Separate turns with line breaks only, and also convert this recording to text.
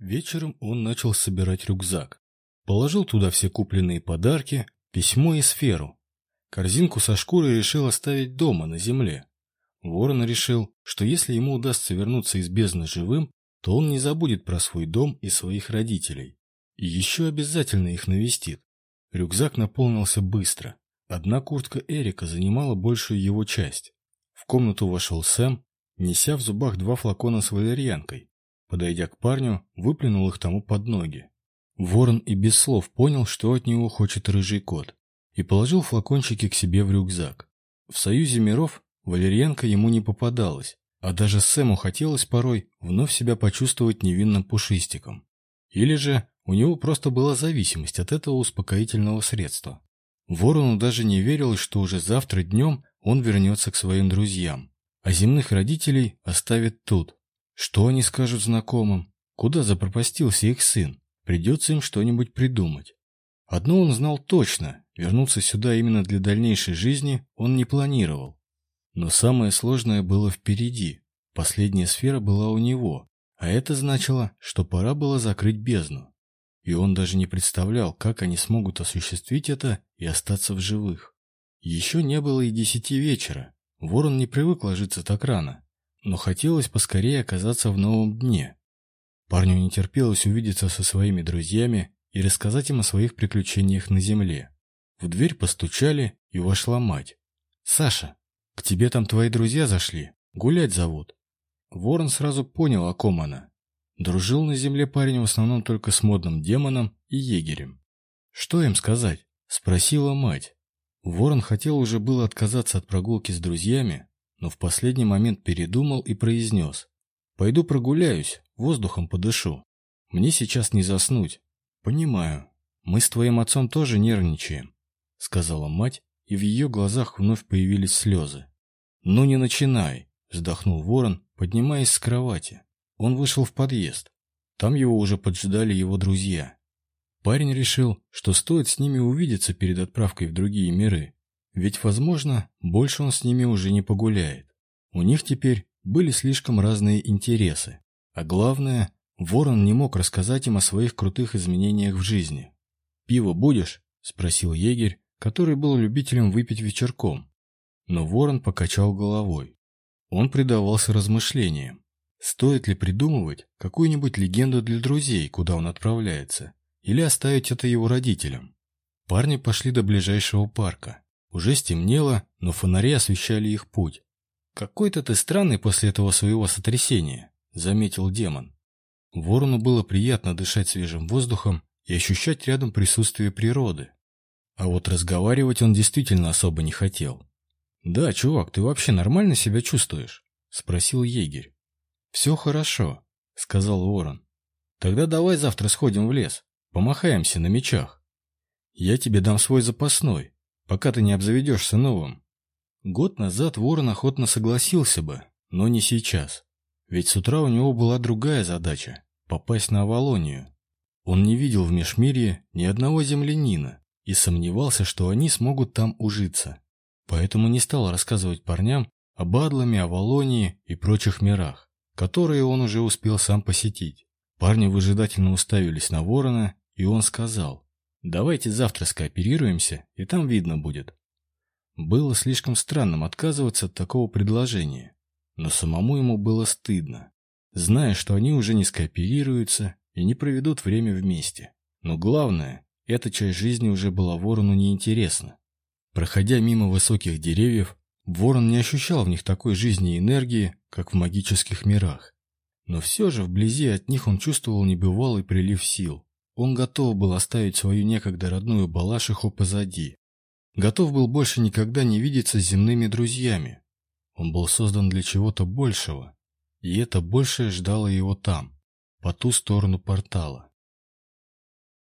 Вечером он начал собирать рюкзак. Положил туда все купленные подарки, письмо и сферу. Корзинку со шкурой решил оставить дома, на земле. Ворон решил, что если ему удастся вернуться из бездны живым, то он не забудет про свой дом и своих родителей. И еще обязательно их навестит. Рюкзак наполнился быстро. Одна куртка Эрика занимала большую его часть. В комнату вошел Сэм, неся в зубах два флакона с валерьянкой. Подойдя к парню, выплюнул их тому под ноги. Ворон и без слов понял, что от него хочет рыжий кот, и положил флакончики к себе в рюкзак. В союзе миров валерьянка ему не попадалась, а даже Сэму хотелось порой вновь себя почувствовать невинным пушистиком. Или же у него просто была зависимость от этого успокоительного средства. Ворону даже не верилось, что уже завтра днем он вернется к своим друзьям, а земных родителей оставит тут. Что они скажут знакомым? Куда запропастился их сын? Придется им что-нибудь придумать. Одно он знал точно, вернуться сюда именно для дальнейшей жизни он не планировал. Но самое сложное было впереди. Последняя сфера была у него, а это значило, что пора было закрыть бездну. И он даже не представлял, как они смогут осуществить это и остаться в живых. Еще не было и десяти вечера. Ворон не привык ложиться так рано, но хотелось поскорее оказаться в новом дне. Парню не терпелось увидеться со своими друзьями и рассказать им о своих приключениях на земле. В дверь постучали, и вошла мать. «Саша, к тебе там твои друзья зашли, гулять зовут». Ворон сразу понял, о ком она. Дружил на земле парень в основном только с модным демоном и егерем. «Что им сказать?» – спросила мать. Ворон хотел уже было отказаться от прогулки с друзьями, но в последний момент передумал и произнес. «Пойду прогуляюсь, воздухом подышу. Мне сейчас не заснуть». «Понимаю. Мы с твоим отцом тоже нервничаем», — сказала мать, и в ее глазах вновь появились слезы. «Ну не начинай», — вздохнул ворон, поднимаясь с кровати. Он вышел в подъезд. Там его уже поджидали его друзья. Парень решил, что стоит с ними увидеться перед отправкой в другие миры. Ведь, возможно, больше он с ними уже не погуляет. У них теперь были слишком разные интересы. А главное, Ворон не мог рассказать им о своих крутых изменениях в жизни. «Пиво будешь?» – спросил егерь, который был любителем выпить вечерком. Но Ворон покачал головой. Он предавался размышлениям. Стоит ли придумывать какую-нибудь легенду для друзей, куда он отправляется, или оставить это его родителям? Парни пошли до ближайшего парка. Уже стемнело, но фонари освещали их путь. «Какой-то ты странный после этого своего сотрясения», — заметил демон. Ворону было приятно дышать свежим воздухом и ощущать рядом присутствие природы. А вот разговаривать он действительно особо не хотел. «Да, чувак, ты вообще нормально себя чувствуешь?» — спросил егерь. «Все хорошо», — сказал ворон. «Тогда давай завтра сходим в лес, помахаемся на мечах. Я тебе дам свой запасной, пока ты не обзаведешься новым». Год назад ворон охотно согласился бы, но не сейчас. Ведь с утра у него была другая задача – попасть на Авалонию. Он не видел в Межмирье ни одного землянина и сомневался, что они смогут там ужиться. Поэтому не стал рассказывать парням об Адламе, Авалонии и прочих мирах, которые он уже успел сам посетить. Парни выжидательно уставились на ворона, и он сказал, «Давайте завтра скооперируемся, и там видно будет». Было слишком странным отказываться от такого предложения, но самому ему было стыдно, зная, что они уже не скооперируются и не проведут время вместе. Но главное, эта часть жизни уже была ворону неинтересна. Проходя мимо высоких деревьев, ворон не ощущал в них такой жизни и энергии, как в магических мирах. Но все же вблизи от них он чувствовал небывалый прилив сил. Он готов был оставить свою некогда родную Балашиху позади Готов был больше никогда не видеться с земными друзьями. Он был создан для чего-то большего, и это большее ждало его там, по ту сторону портала.